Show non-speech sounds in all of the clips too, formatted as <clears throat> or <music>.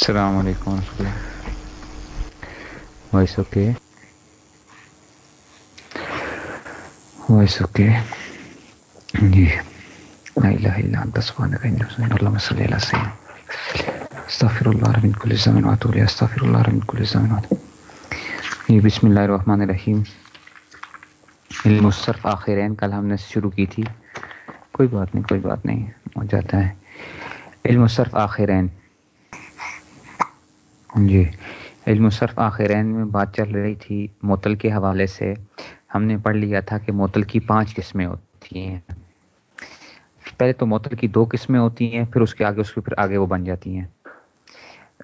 السلام علیکم ورحمۃ اللہ۔ Voice okay. Voice okay. جی۔ لا الہ الا انت انی اللهم صل علی سیدنا استغفر اللہ کل و اتوب استغفر اللہ کل جی بسم اللہ الرحمن الرحیم۔ علم الصرف آخرین، کل ہم نے شروع کی تھی۔ کوئی بات نہیں، کوئی بات نہیں، ہو جاتا ہے۔ علم الصرف آخرین۔ جی۔ علم الصرف آخرین میں بات چل رہی تھی معطل کے حوالے سے۔ ہم نے پڑھ لیا تھا کہ معطل کی پانچ قسمیں ہوتی ہیں۔ پہلے تو معطل کی دو قسمیں ہوتی ہیں، پھر اس کے آگے، اس کے پھر آگے وہ بن جاتی ہیں۔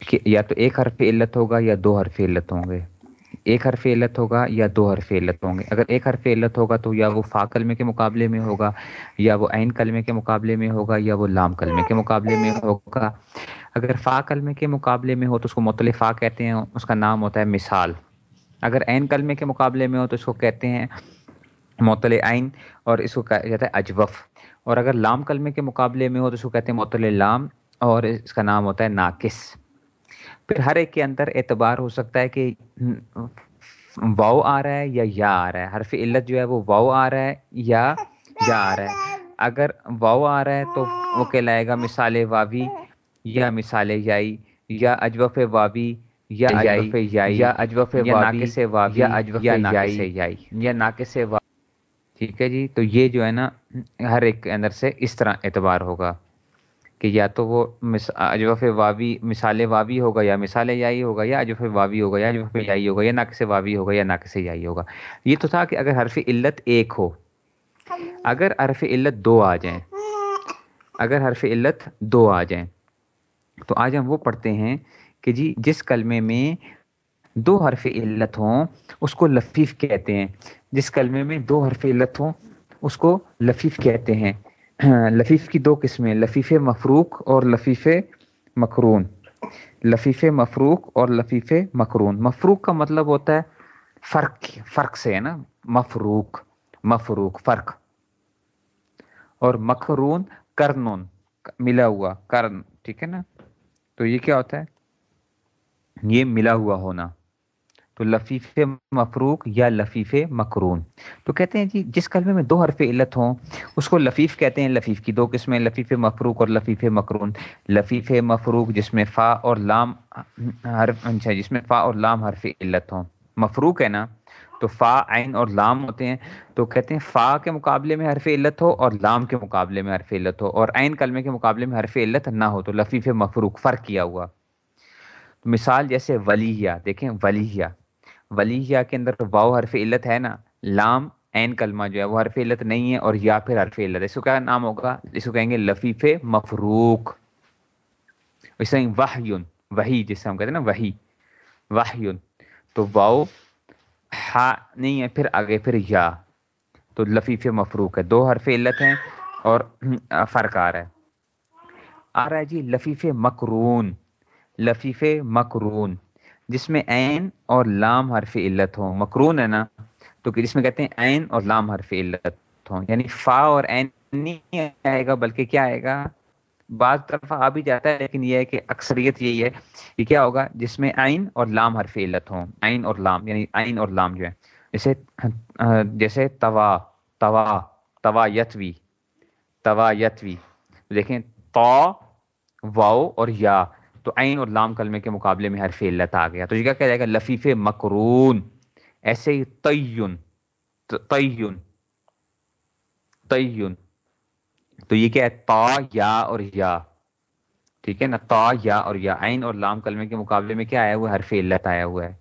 کہ یا تو ایک حرف علت ہوگا یا دو حرف علت ہوں گے۔ ایک حرف علت ہوگا یا دو حرف علت ہوں گے۔ اگر ایک حرف علت ہوگا تو یا وہ فا کلمے کے مقابلے میں ہوگا یا وہ عین کلمے کے مقابلے میں ہوگا یا وہ لام کلمے کے مقابلے میں ہوگا۔ اگر فا کلمے کے مقابلے میں ہو تو اس کو مطلع فا کہتے ہیں، اس کا نام ہوتا ہے مثال۔ اگر عین کلمے کے مقابلے میں ہو تو اس کو کہتے ہیں معطل عین اور اس کو کہا جاتا ہے اجوف۔ اور اگر لام کلمے کے مقابلے میں ہو تو اس کو کہتے ہیں معطل لام اور اس کا نام ہوتا ہے ناقص۔ پھر ہر ایک کے اندر اعتبار ہو سکتا ہے کہ واؤ آ رہا ہے یا یا آ رہا ہے۔ حرف علت جو ہے وہ واؤ آ رہا ہے یا یا آ رہا ہے۔ اگر واؤ آ رہا ہے تو وہ کہلائے گا مثال واوی۔ یا مثال یائی یا اجوف واوی یا اجوف یائی یا اجوف واوی سے واوی یا اجوف یائی۔ یا ناقص سے واوی ٹھیک ہے جی؟ تو یہ جو ہے نا ہر ایک کے اندر سے اس طرح اعتبار ہوگا کہ یا تو وہ اجوف واوی مثال واوی ہوگا یا مثال یائی ہوگا یا اجوف واوی ہوگا یا اجوف یائی ہوگا یا ناقص واوی ہوگا یا ناقص یائی ہوگا۔ یہ تو تھا کہ اگر حرف علت ایک ہو اگر حرف علت دو آ جائیں اگر حرف علت دو آ جائیں تو آج ہم وہ پڑھتے ہیں کہ جی جس کلمے میں دو حرف علت ہوں، اس کو لفیف کہتے ہیں۔ جس کلمے میں دو حرف علت ہوں، اس کو لفیف کہتے ہیں۔ <clears throat> لفیف کی دو قسمیں، لفیف مفروق اور لفیف مکرون۔ لفیف مفروق اور لفیف مکرون۔ مفروق کا مطلب ہوتا ہے فرق فرق سے ہے نا۔ مفروق مفروق، فرق۔ اور مکرون، کرنون، ملا ہوا، کرن۔ ٹھیک ہے نا؟ تو یہ کیا ہوتا ہے؟ یہ ملا ہوا ہونا۔ تو لفیف مفروق یا لفیف مکرون۔ تو کہتے ہیں جی جس کلمے میں دو حرف علت ہوں، اس کو لفیف کہتے ہیں، لفیف کی دو قسمیں، لفیف مفروق اور لفیف مکرون۔ لفیف مفروق، جس میں فا اور لام حرف اچھا، جس میں فا اور لام حرف علت ہوں۔ مفروق ہے نا؟ تو فا، عین اور لام ہوتے ہیں۔ تو کہتے ہیں فا کے مقابلے میں حرف علت ہو اور لام کے مقابلے میں حرف علت ہو اور عین کلمے کے مقابلے میں حرف علت نہ ہو، تو لفیف مفروق فرق کیا ہوا۔ مثال جیسے ولیہ دیکھیں ولیہ ولیہ کے اندر واؤ حرف علت ہے نا، لام عین کلمہ جو ہے وہ حرف علت نہیں ہے اور یا پھر حرف علت۔ ہے اس کو کیا نام ہوگا؟ اس کو کہیں گے لفیف مفروق۔ اس طرح وحیون وہی جس سے ہم کہتے ہیں نا وہی وحیون۔ تو واؤ ہا نہیں ہے، پھر آگے، پھر یا۔ تو لفیف مفروق ہے۔ دو حرف علت ہیں اور فرق آ رہا ہے۔ آ رہا ہے جی لفیف مکرون۔ لفیف مکرون، جس میں عین اور لام حرف علت ہوں۔ مکرون ہے نا، تو جس میں کہتے ہیں عین اور لام حرف علت ہوں۔ یعنی فا اور عین نہیں آئے گا، بلکہ کیا آئے گا؟ بعض طرف آ بھی جاتا ہے، لیکن یہ ہے کہ اکثریت یہی ہے کہ کیا ہوگا، جس میں عین اور لام حرف علت ہوں۔ عین اور لام یعنی عین اور لام جو ہے۔ جیسے جیسے توا توا توا یتوی توا یتوی دیکھیں تو واؤ اور یا۔ تو عین اور لام کلمے کے مقابلے میں حرف علت آ گیا۔ تو یہ کیا کہہ جائے گا؟ لفیف مکرون۔ ایسے ہی تیون تیون تیون۔ تو یہ کیا ہے؟ تا، یا اور یا۔ ٹھیک ہے نا؟ تا، یا اور یا۔ عین اور لام کلمے کے مقابلے میں کیا آیا ہوا ہے؟ حرف علت آیا ہوا ہے۔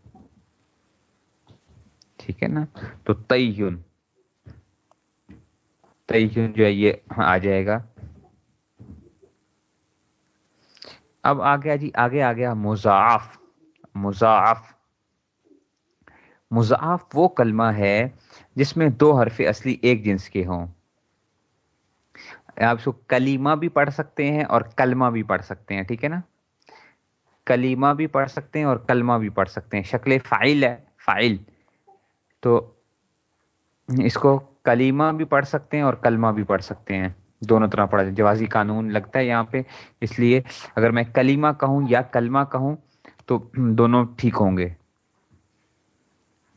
ٹھیک ہے نا؟ تو تیون۔ تیون جو ہے یہ ہاں، آ جائے گا۔ اب آ گیا جی آگے آ گیا مضاف مضاف مضاف وہ کلمہ ہے جس میں دو حرف اصلی ایک جنس کے ہوں۔ آپ اس کو کلیمہ بھی پڑھ سکتے ہیں اور کلمہ بھی پڑھ سکتے ہیں، ٹھیک ہے نا؟ کلیمہ بھی پڑھ سکتے ہیں اور کلمہ بھی پڑھ سکتے ہیں، شکل فائل ہے فائل تو اس کو کلیمہ بھی پڑھ سکتے ہیں اور کلمہ بھی پڑھ سکتے ہیں، دونوں طرح پڑھا جوازی قانون لگتا ہے یہاں پہ، اس لیے اگر میں کلیمہ کہوں یا کلمہ کہوں تو دونوں ٹھیک ہوں گے۔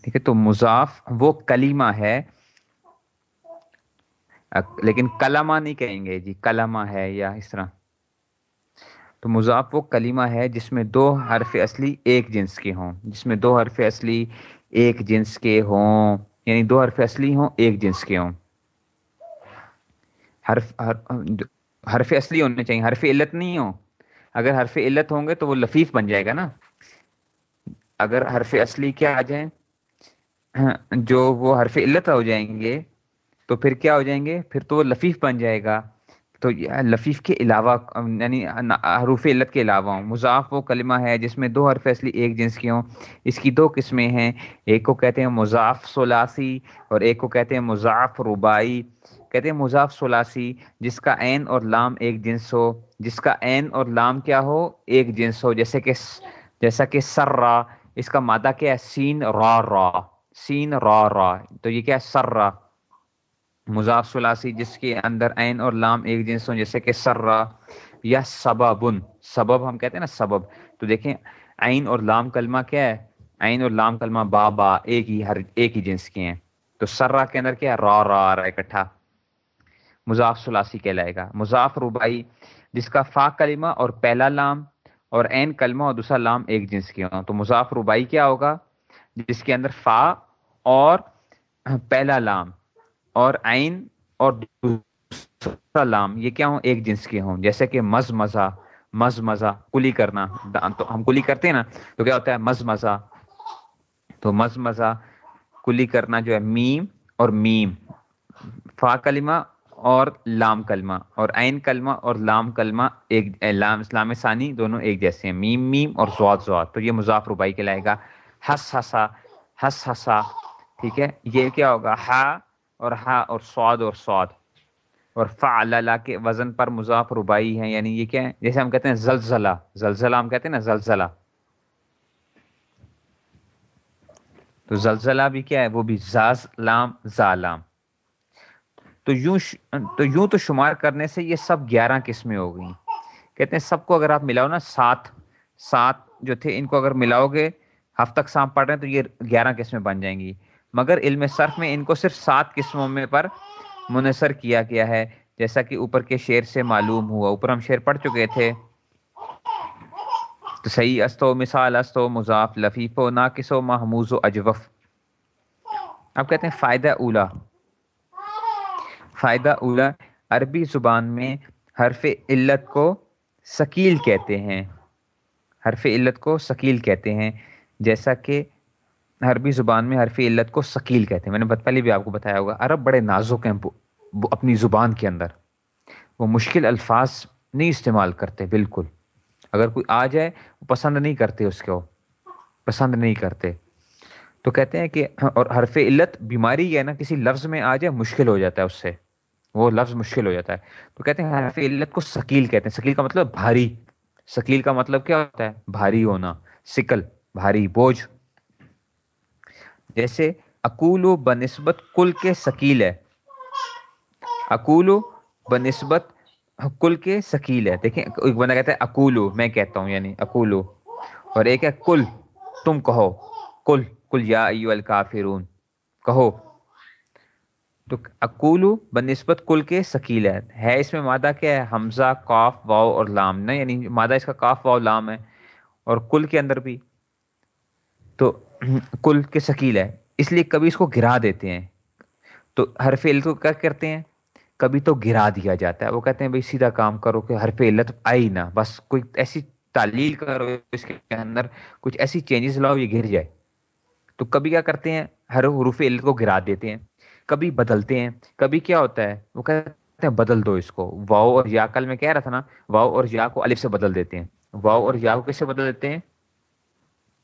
ٹھیک ہے، تو مضاف وہ کلیمہ ہے لیکن کلمہ نہیں کہیں گے جی کلمہ ہے یا اس طرح۔ تو مضاف وہ کلیمہ ہے جس میں دو حرف اصلی ایک جنس کے ہوں، جس میں دو حرف اصلی ایک جنس کے ہوں یعنی دو حرف اصلی ہوں، ایک جنس کے ہوں۔ حرف حرف اصلی ہونے چاہیے، حرف علت نہیں ہو اگر حرف علت ہوں گے تو وہ لفیف بن جائے گا نا۔ اگر حرف اصلی کیا آ جائیں، جو وہ حرف علت ہو جائیں گے تو پھر کیا ہو جائیں گے؟ پھر تو وہ لفیف بن جائے گا۔ تو لفیف کے علاوہ یعنی حروف علت کے علاوہ ہوں، مضاف وہ کلمہ ہے جس میں دو حرف اصلی ایک جنس کی ہوں۔ اس کی دو قسمیں ہیں، ایک کو کہتے ہیں مضاف سلاسی اور ایک کو کہتے ہیں مضاف ربائی کہتے ہیں مضاف سلاسی جس کا عین اور لام ایک جنس ہو۔ جس کا عین اور لام کیا ہو؟ ایک جنس ہو۔ جیسے کہ جیسا کہ سر را، اس کا مادہ کیا ہے؟ سین را را۔ سین را را۔ تو یہ کیا ہے؟ سر را۔ مضاف سلاسی جس کے اندر عین اور لام ایک جنس ہوں، جیسے کہ سرا یا سبابن سبب ہم کہتے ہیں نا سبب۔ تو دیکھیں، عین اور لام کلمہ کیا ہے؟ عین اور لام کلمہ با با، ایک ہی ہر، ایک ہی جنس کے ہیں۔ تو سرا کے اندر کیا را را را اکٹھا۔ مضاف سلاسی کہلائے گا۔ مضاف ربائی جس کا فا کلمہ اور پہلا لام اور عین کلمہ اور دوسرا لام ایک جنس کے ہوں۔ تو مضاف ربائی کیا ہوگا؟ جس کے اندر فا اور پہلا لام۔ اور عین اور دوسرا لام، یہ کیا ہوں؟ ایک جنس کے ہوں۔ جیسے کہ مز مزہ مز مزہ کلی کرنا۔ تو ہم کلی کرتے ہیں نا، تو کیا ہوتا ہے؟ مز مزہ تو مز مزہ کلی کرنا جو ہے، میم اور میم۔ فا کلمہ اور لام کلمہ۔ اور عین کلمہ اور لام کلمہ ایک، لام اسلام ثانی دونوں ایک جیسے ہیں۔ میم میم اور زواد زواد۔ تو یہ مضاف ربائی کے لائے گا۔ ہس ہسا ہس ہسا ٹھیک ہے؟ یہ کیا ہوگا؟ ہا اور ہا اور سواد اور سواد۔ اور فعلا کے وزن پر مضاف ربائی ہیں یعنی یہ کیا ہے جیسے ہم کہتے ہیں زلزلہ زلزلہ ہم کہتے ہیں نا زلزلہ۔ تو زلزلہ بھی کیا ہے؟ وہ بھی زاز، لام زالام تو یوں تو یوں تو شمار کرنے سے یہ سب گیارہ قسمیں ہو گئیں۔ کہتے ہیں سب کو اگر آپ ملاؤ نا، سات سات جو تھے، ان کو اگر ملاؤ گے، ہفتہ سام پڑھ رہے ہیں تو یہ گیارہ قسمیں بن جائیں گی۔ مگر علم صرف میں ان کو صرف سات قسموں میں پر منحصر کیا گیا ہے۔ جیسا کہ اوپر کے شعر سے معلوم ہوا، اوپر ہم شعر پڑھ چکے تھے۔ تو صحیح، استو مثال، استو مضاف لفیف و ناقص و محموز و اجوف۔ اب کہتے ہیں فائدہ اولا۔ فائدہ اولا عربی زبان میں حرف علت کو سکیل کہتے ہیں۔ حرف علت کو سکیل کہتے ہیں۔ جیسا کہ عربی زبان میں حرف علت کو سکیل کہتے ہیں۔ میں نے پہلے بھی آپ کو بتایا ہوگا، عرب بڑے نازک ہیں اپنی زبان کے اندر۔ وہ مشکل الفاظ نہیں استعمال کرتے، بالکل۔ اگر کوئی آ جائے، وہ پسند نہیں کرتے اس کو۔ پسند نہیں کرتے۔ تو کہتے ہیں کہ اور حرف علت بیماری ہے نا کسی لفظ میں آ جائے، مشکل ہو جاتا ہے اس سے۔ وہ لفظ مشکل ہو جاتا ہے۔ تو کہتے ہیں حرف علت کو سکیل کہتے ہیں۔ سکیل کا مطلب بھاری۔ سکیل کا مطلب کیا ہوتا ہے؟ بھاری ہونا۔ سکل بھاری بوجھ۔ جیسے اکولو بنسبت کل کے سکیل ہے۔ اکولو بنسبت کل کے سکیل ہے۔ دیکھیں، ایک بندہ کہتا ہے اکولو، میں کہتا ہوں یعنی اکولو۔ اور ایک ہے کل، تم کہو۔ کل کل یا ایو الکافرون، کہو۔ تو اکولو بنسبت کل کے سکیل ہے۔ ہے اس میں مادہ کیا ہے؟ حمزہ کاف واؤ اور لام۔ نہ یعنی مادہ اس کا کاف واؤ لام ہے۔ اور کل کے اندر بھی۔ تو کل کے شکیل ہے۔ اس لیے کبھی اس کو گرا دیتے ہیں۔ تو حرف علت کو کیا کرتے ہیں؟ کبھی تو گرا دیا جاتا ہے۔ وہ کہتے ہیں بھائی سیدھا کام کرو کہ حرف علت آئی نہ۔ بس کوئی ایسی تعلیل کرو اس کے اندر، کچھ ایسی چینجز لاؤ یہ گر جائے۔ تو کبھی کیا کرتے ہیں؟ ہر حروف علت کو گرا دیتے ہیں۔ کبھی بدلتے ہیں۔ کبھی کیا ہوتا ہے؟ وہ کہتے ہیں بدل دو اس کو۔ واؤ اور یا کل میں کہہ رہا تھا نا واؤ اور یا کو الف سے بدل دیتے ہیں۔ واؤ اور یا کو کیسے بدل دیتے ہیں؟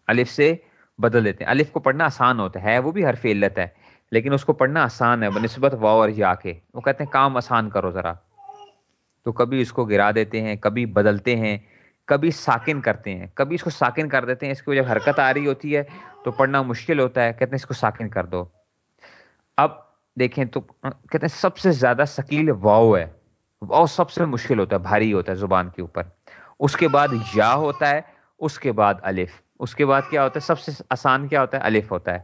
الف سے بدل دیتے ہیں۔ الف کو پڑھنا آسان ہوتا ہے، وہ بھی حرف علت ہے، لیکن اس کو پڑھنا آسان ہے بنسبت واؤ اور یا کے۔ وہ کہتے ہیں کام آسان کرو ذرا۔ تو کبھی اس کو گرا دیتے ہیں، کبھی بدلتے ہیں، کبھی ساکن کرتے ہیں۔ کبھی اس کو ساکن کر دیتے ہیں، اس کی جب حرکت آ رہی ہوتی ہے، تو پڑھنا مشکل ہوتا ہے۔ کہتے ہیں اس کو ساکن کر دو۔ اب دیکھیں تو، کہتے ہیں سب سے زیادہ شکیل واؤ ہے۔ وہ سب سے مشکل ہوتا ہے، بھاری ہوتا ہے زبان کے اوپر۔ اس کے بعد یا ہوتا ہے، اس کے بعد الف۔ اس کے بعد کیا ہوتا ہے؟ سب سے آسان کیا ہوتا ہے؟ الف ہوتا ہے۔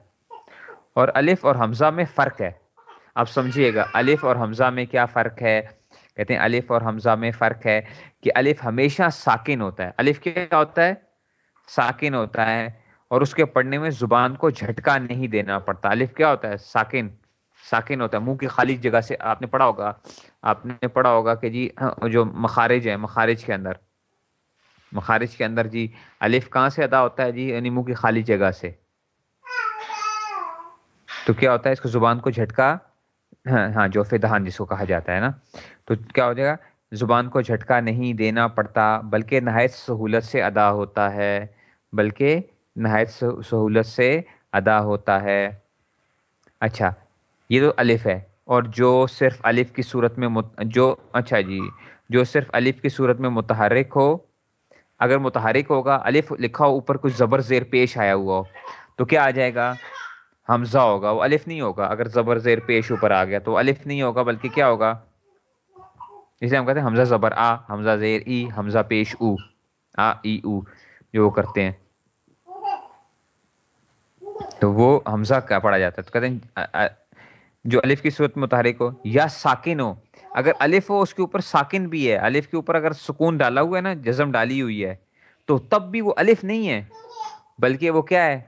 اور الف اور حمزہ میں فرق ہے۔ آپ سمجھیے گا، الف اور حمزہ میں کیا فرق ہے؟ کہتے ہیں الف اور حمزہ میں فرق ہے کہ الف ہمیشہ ساکن ہوتا ہے۔ الف کیا ہوتا ہے؟ ساکن ہوتا ہے۔ اور اس کے پڑھنے میں زبان کو جھٹکا نہیں دینا پڑتا۔ الف کیا ہوتا ہے؟ ساکن۔ ساکن ہوتا ہے۔ منہ کی خالی جگہ سے آپ نے پڑھا ہوگا۔ آپ نے پڑھا ہوگا کہ جی جو مخارج ہے، مخارج کے اندر۔ مخارج کے اندر جی الف کہاں سے ادا ہوتا ہے جی؟ یعنی منہ کی خالی جگہ سے۔ تو کیا ہوتا ہے؟ اس کو زبان کو جھٹکا۔ ہاں ہاں جو فدہان جس کو کہا جاتا ہے نا۔ تو کیا ہو جائے گا؟ زبان کو جھٹکا نہیں دینا پڑتا، بلکہ نہایت سہولت سے ادا ہوتا ہے۔ بلکہ نہایت سہولت سے ادا ہوتا ہے۔ اچھا یہ تو الف ہے۔ اور جو صرف الف کی صورت میں مت... جو اچھا جی جو صرف الف کی صورت میں متحرک ہو اگر متحرک ہوگا، الف لکھا ہو، اوپر کچھ زبر زیر پیش آیا ہوا ہو، تو کیا آ جائے گا؟ حمزہ ہوگا، وہ الف نہیں ہوگا۔ اگر زبر زیر پیش اوپر آ گیا تو الف نہیں ہوگا، بلکہ کیا ہوگا؟ اسے ہم کہتے ہیں حمزہ زبر، آ، حمزہ زیر، ای، حمزہ پیش، او، آ، ای، او، جو وہ کرتے ہیں۔ تو وہ حمزہ کیا پڑھا جاتا ہے۔ تو کہتے ہیں جو الف کی صورت متحرک ہو یا ساکن ہو اگر الف ہو، اس کے اوپر ساکن بھی ہے۔ الف کے اوپر اگر سکون ڈالا ہوا ہے نا، جزم ڈالی ہوئی ہے، تو تب بھی وہ الف نہیں ہے۔ بلکہ وہ کیا ہے؟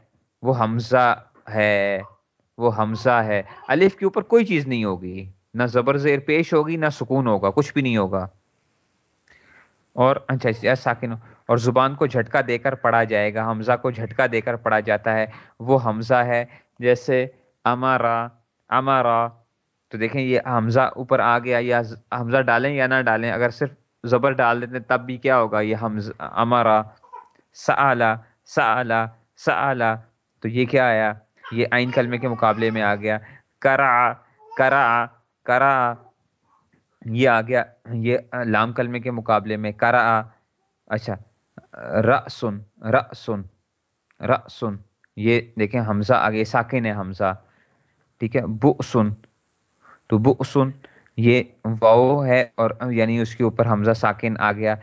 وہ حمزہ ہے۔ وہ حمزہ ہے۔ الف کے اوپر کوئی چیز نہیں ہوگی۔ نہ زبر زیر پیش ہوگی، نہ سکون ہوگا، کچھ بھی نہیں ہوگا۔ اور اچھا ساکن اور زبان کو جھٹکا دے کر پڑھا جائے گا۔ حمزہ کو جھٹکا دے کر پڑھا جاتا ہے۔ وہ حمزہ ہے۔ جیسے امارا امارا تو دیکھیں یہ حمزہ اوپر آ گیا یا حمزہ ڈالیں یا نہ ڈالیں، اگر صرف زبر ڈال دیتے تب بھی کیا ہوگا؟ یہ حمزہ امارا سعلا سعلا سعلا تو یہ کیا آیا؟ یہ آئین کلمے کے مقابلے میں آ گیا۔ کرا کرا کرا یہ آ گیا۔ یہ لام کلمے کے مقابلے میں کرا اچھا رسن رسن رسن یہ دیکھیں حمزہ آگے، ساکن ہے حمزہ، ٹھیک ہے؟ بو سن تو بو یہ واؤ ہے اور یعنی اس کے اوپر حمزہ ساکن آ گیا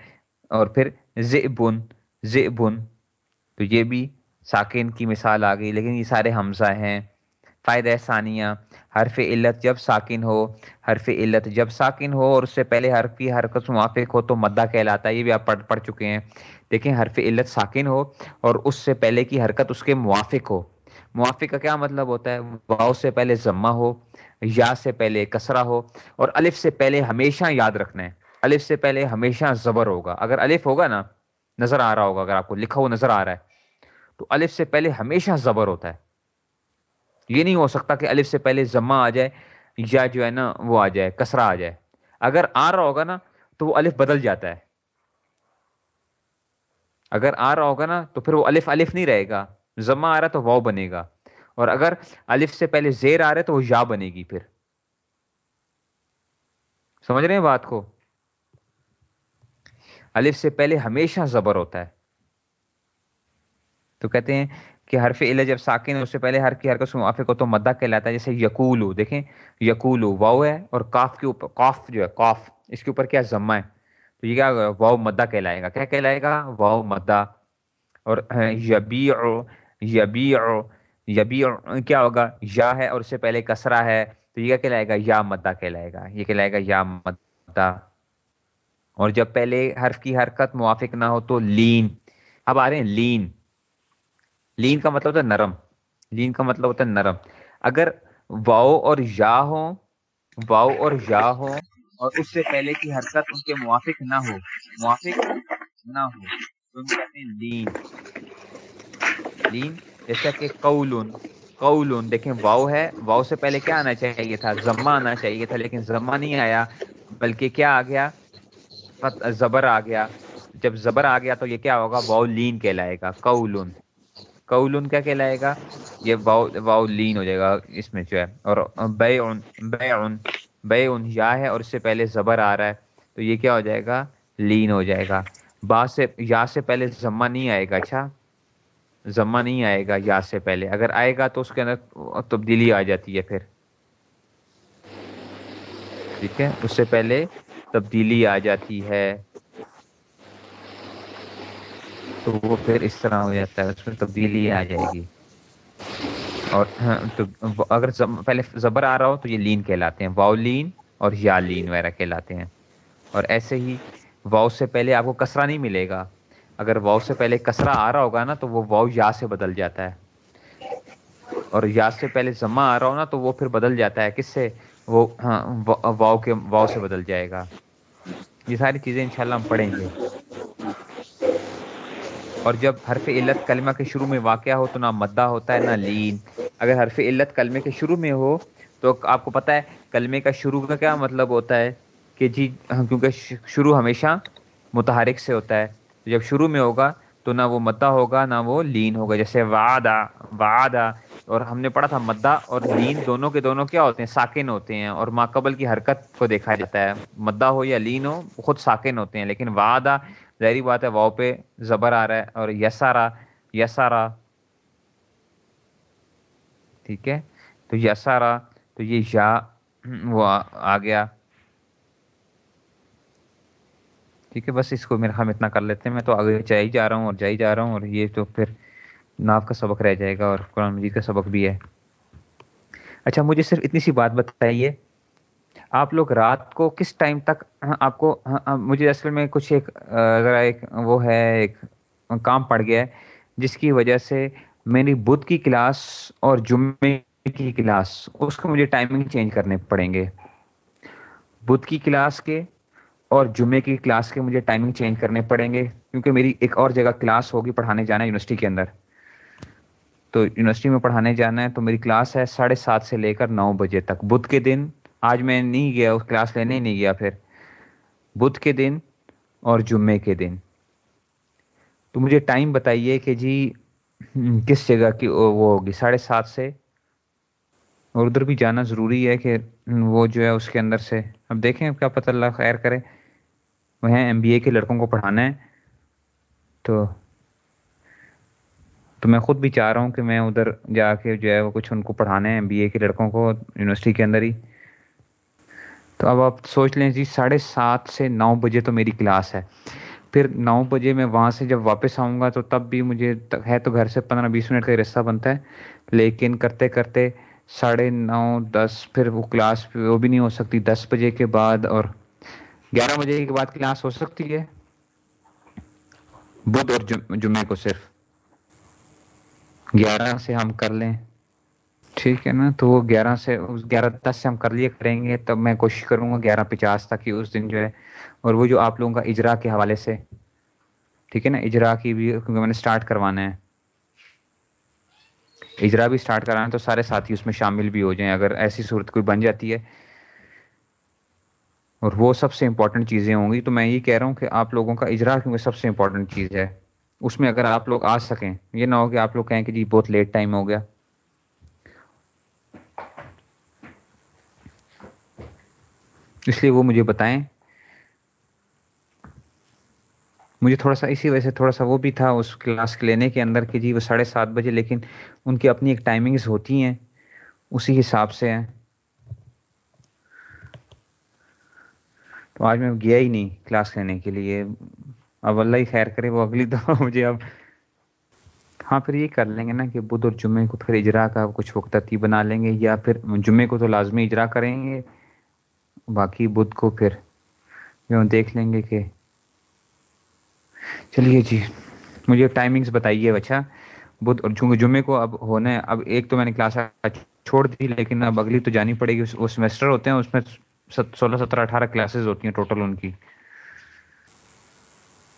اور پھر زبن زبن تو یہ بھی ساکن کی مثال آ گئی، لیکن یہ سارے حمزہ ہیں۔ فائدہ ثانیہ، حرف علت جب ساکن ہو، حرف علت جب ساکن ہو اور اس سے پہلے حرف کی حرکت موافق ہو تو مدہ کہلاتا ہے، یہ بھی آپ پڑھ پڑھ چکے ہیں۔ دیکھیں حرف علت ساکن ہو اور اس سے پہلے کی حرکت اس کے موافق ہو۔ موافق کا کیا مطلب ہوتا ہے؟ واؤ سے پہلے ضمہ ہو یا سے پہلے کسرہ ہو اور الف سے پہلے ہمیشہ یاد رکھنا ہے۔ الف سے پہلے ہمیشہ زبر ہوگا۔ اگر الف ہوگا نا، نظر آ رہا ہوگا اگر آپ کو لکھا ہوا نظر آ رہا ہے، تو الف سے پہلے ہمیشہ زبر ہوتا ہے۔ یہ نہیں ہو سکتا کہ الف سے پہلے ضمہ آ جائے یا جو ہے نا وہ آ جائے کسرا آ جائے۔ اگر آ رہا ہوگا نا، تو وہ الف بدل جاتا ہے۔ اگر آ رہا ہوگا نا، تو پھر وہ الف الف نہیں رہے گا۔ ضمہ آ رہا تو واؤ بنے گا۔ اور اگر الف سے پہلے زیر آ رہے تو وہ یا بنے گی پھر۔ سمجھ رہے ہیں بات کو؟ الف سے پہلے ہمیشہ زبر ہوتا ہے۔ تو کہتے ہیں کہ حرف علا جب ساکن ہے، اس سے پہلے ہر کی حرکت سے موافق ہو تو مدہ کہلاتا ہے، جیسے یقولو۔ دیکھیں، یقولو واؤ ہے اور کاف کے اوپر کاف جو ہے کاف اس کے اوپر کیا ضمہ ہے؟ تو یہ کیا واؤ مدہ کہلائے گا۔ کیا کہلائے گا؟ واؤ مدہ۔ اور یبیع یبیع یبیع کیا ہوگا؟ یا ہے اور اس سے پہلے کسرا ہے، تو یہ کیا کہلائے گا؟ یا مدہ کہلائے گا۔ یہ کہلائے گا یا مدہ۔ اور جب پہلے حرف کی حرکت موافق نہ ہو تو لین۔ اب آ رہے ہیں لین۔ لین کا مطلب ہوتا ہے نرم۔ لین کا مطلب ہوتا ہے نرم۔ اگر واؤ اور یا ہو واؤ اور یا ہو اور اس سے پہلے کی حرکت ان کے موافق نہ ہو، موافق نہ ہو، تو ہم کہتے ہیں لین۔ لین۔ جیسا کہ قولن قولن دیکھیں واؤ ہے واؤ سے پہلے کیا آنا چاہیے تھا؟ زمہ آنا چاہیے تھا، لیکن زمہ نہیں آیا، بلکہ کیا آ گیا؟ زبر آ گیا۔ جب زبر آ گیا تو یہ کیا ہوگا؟ واؤ لین کہلائے گا قولن قولن کیا کہلائے گا؟ یہ واؤ واؤ لین ہو جائے گا اس میں جو ہے۔ اور بے اون بے اون بے اون یا ہے اور اس سے پہلے زبر آ رہا ہے، تو یہ کیا ہو جائے گا؟ لین ہو جائے گا۔ با سے یا سے پہلے ضمہ نہیں آئے گا اچھا؟ ضمہ نہیں آئے گا یا سے پہلے۔ اگر آئے گا تو اس کے اندر تبدیلی آ جاتی ہے پھر۔ ٹھیک ہے؟ اس سے پہلے تبدیلی آ جاتی ہے۔ تو وہ پھر اس طرح ہو جاتا ہے اس میں تبدیلی آ جائے گی۔ اور ہاں، تو اگر پہلے زبر آ رہا ہو تو یہ لین کہلاتے ہیں۔ واؤ لین اور یا لین وغیرہ کہلاتے ہیں۔ اور ایسے ہی واؤ سے پہلے آپ کو کسرا نہیں ملے گا۔ اگر واؤ سے پہلے کسرا آ رہا ہوگا نا، تو وہ واؤ یا سے بدل جاتا ہے۔ اور یا سے پہلے زما آ رہا ہو نا، تو وہ پھر بدل جاتا ہے۔ کس سے؟ وہ ہاں واؤ کے واؤ سے بدل جائے گا۔ یہ ساری چیزیں انشاءاللہ ہم پڑھیں گے۔ اور جب حرف علت کلمہ کے شروع میں واقع ہو تو نہ مدہ ہوتا ہے نہ لین۔ اگر حرف علت کلمے کے شروع میں ہو تو آپ کو پتہ ہے، کلمے کا شروع کا کیا مطلب ہوتا ہے؟ کہ جی ہاں، کیونکہ شروع ہمیشہ متحرک سے ہوتا ہے۔ جب شروع میں ہوگا تو نہ وہ مدہ ہوگا نہ وہ لین ہوگا، جیسے وعدہ وعدہ، اور ہم نے پڑھا تھا مدہ اور لین دونوں کے دونوں کیا ہوتے ہیں؟ ساکن ہوتے ہیں، اور ماقبل کی حرکت کو دیکھا جاتا ہے۔ مدہ ہو یا لین ہو خود ساکن ہوتے ہیں، لیکن وعدہ ظاہری بات ہے، واؤ پہ زبر آ رہا ہے اور یسارا یسارا، ٹھیک ہے؟ تو یسارا، تو یہ یا وہ آ گیا۔ ٹھیک ہے، بس اس کو میرے ہم اتنا کر لیتے ہیں۔ میں تو آگے جائی جا رہا ہوں اور جائی جا رہا ہوں اور یہ تو پھر ناف کا سبق رہ جائے گا اور قرآن مجید کا سبق بھی ہے۔ اچھا مجھے صرف اتنی سی بات بتائیے، آپ لوگ رات کو کس ٹائم تک آپ کو، مجھے اصل میں کچھ ایک ذرا ایک وہ ہے، ایک کام پڑ گیا ہے، جس کی وجہ سے میری بدھ کی کلاس اور جمعے کی کلاس، اس کو مجھے ٹائمنگ چینج کرنے پڑیں گے۔ بدھ کی کلاس کے اور جمعے کی کلاس کے مجھے ٹائمنگ چینج کرنے پڑیں گے، کیونکہ میری ایک اور جگہ کلاس ہوگی پڑھانے جانا ہے یونیورسٹی کے اندر۔ تو یونیورسٹی میں پڑھانے جانا ہے، تو میری کلاس ہے ساڑھے سات سے لے کر نو بجے تک۔ بدھ کے دن، آج میں نہیں گیا، اس کلاس لینے ہی نہیں گیا پھر۔ بدھ کے دن اور جمعے کے دن۔ تو مجھے ٹائم بتائیے کہ جی کس جگہ کی وہ ہوگی؟ ساڑھے سات سے۔ اور ادھر بھی جانا ضروری ہے کہ وہ جو ہے اس کے اندر سے۔ اب دیکھیں کیا پتہ اللہ خیر کرے۔ وہ ہیں ایم بی اے کے لڑکوں کو پڑھانا ہے، تو تو میں خود بھی چاہ رہا ہوں کہ میں ادھر جا کے جو ہے وہ کچھ ان کو پڑھانا ہے ایم بی اے کے لڑکوں کو یونیورسٹی کے اندر ہی۔ تو اب آپ سوچ لیں جی ساڑھے سات سے نو بجے تو میری کلاس ہے۔ پھر نو بجے میں وہاں سے جب واپس آؤں گا تو تب بھی مجھے ہے تو گھر سے پندرہ بیس منٹ کا رستہ بنتا ہے۔ لیکن کرتے کرتے ساڑھے نو، دس، پھر وہ کلاس وہ بھی نہیں ہو سکتی۔ دس بجے کے بعد اور گیارہ بجے کے بعد کلاس ہو سکتی ہے؟ بدھ اور جمعے کو صرف۔ گیارہ سے ہم کر لیں۔ ٹھیک ہے نا؟ تو وہ گیارہ سے گیارہ دس سے ہم کر لیے کریں گے، تب میں کوشش کروں گا گیارہ پچاس تک کہ اس دن جو ہے۔ اور وہ جو آپ لوگوں کا اجرا کے حوالے سے۔ ٹھیک ہے نا؟ اجرا کی بھی، کیونکہ میں نے اسٹارٹ کروانا ہے۔ اجرا بھی اسٹارٹ کرانا ہے تو سارے ساتھی اس میں شامل بھی ہو جائیں۔ اگر ایسی صورت کوئی بن جاتی ہے اور وہ سب سے امپورٹنٹ چیزیں ہوں گی۔ تو میں یہ کہہ رہا ہوں کہ آپ لوگوں کا اجرا کیونکہ سب سے امپورٹنٹ چیز ہے۔ اس میں اگر آپ لوگ آ سکیں، یہ نہ ہو کہ آپ لوگ کہیں کہ جی بہت لیٹ ٹائم ہو گیا۔ اس لیے وہ مجھے بتائیں۔ مجھے تھوڑا سا اسی وجہ سے تھوڑا سا وہ بھی تھا اس کلاس کے لینے کے اندر کہ جی وہ ساڑھے سات بجے، لیکن ان کی اپنی ایک ٹائمنگز ہوتی ہیں، اسی حساب سے ہیں۔ تو آج میں گیا ہی نہیں کلاس لینے کے لیے۔ اب اللہ ہی خیر کرے وہ اگلی دفعہ <laughs> مجھے اب۔ ہاں پھر یہ کر لیں گے نا کہ بدھ اور جمعے کو پھر اجرا کا کچھ وقتی بنا لیں گے یا پھر جمعے کو تو لازمی اجرا کریں گے۔ باقی بدھ کو پھر جو دیکھ لیں گے کہ۔ چلیے جی مجھے ٹائمنگز بتائیے بچہ اچھا، بدھ اور چونکہ جمعے کو اب ہونا ہے۔ اب ایک تو میں نے کلاس چھوڑ دی، لیکن اب اگلی تو جانی پڑے گی۔ وہ سیمسٹر ہوتے ہیں، اس میں سولہ سترہ اٹھارہ کلاسز ہوتی ہیں ٹوٹل ان کی۔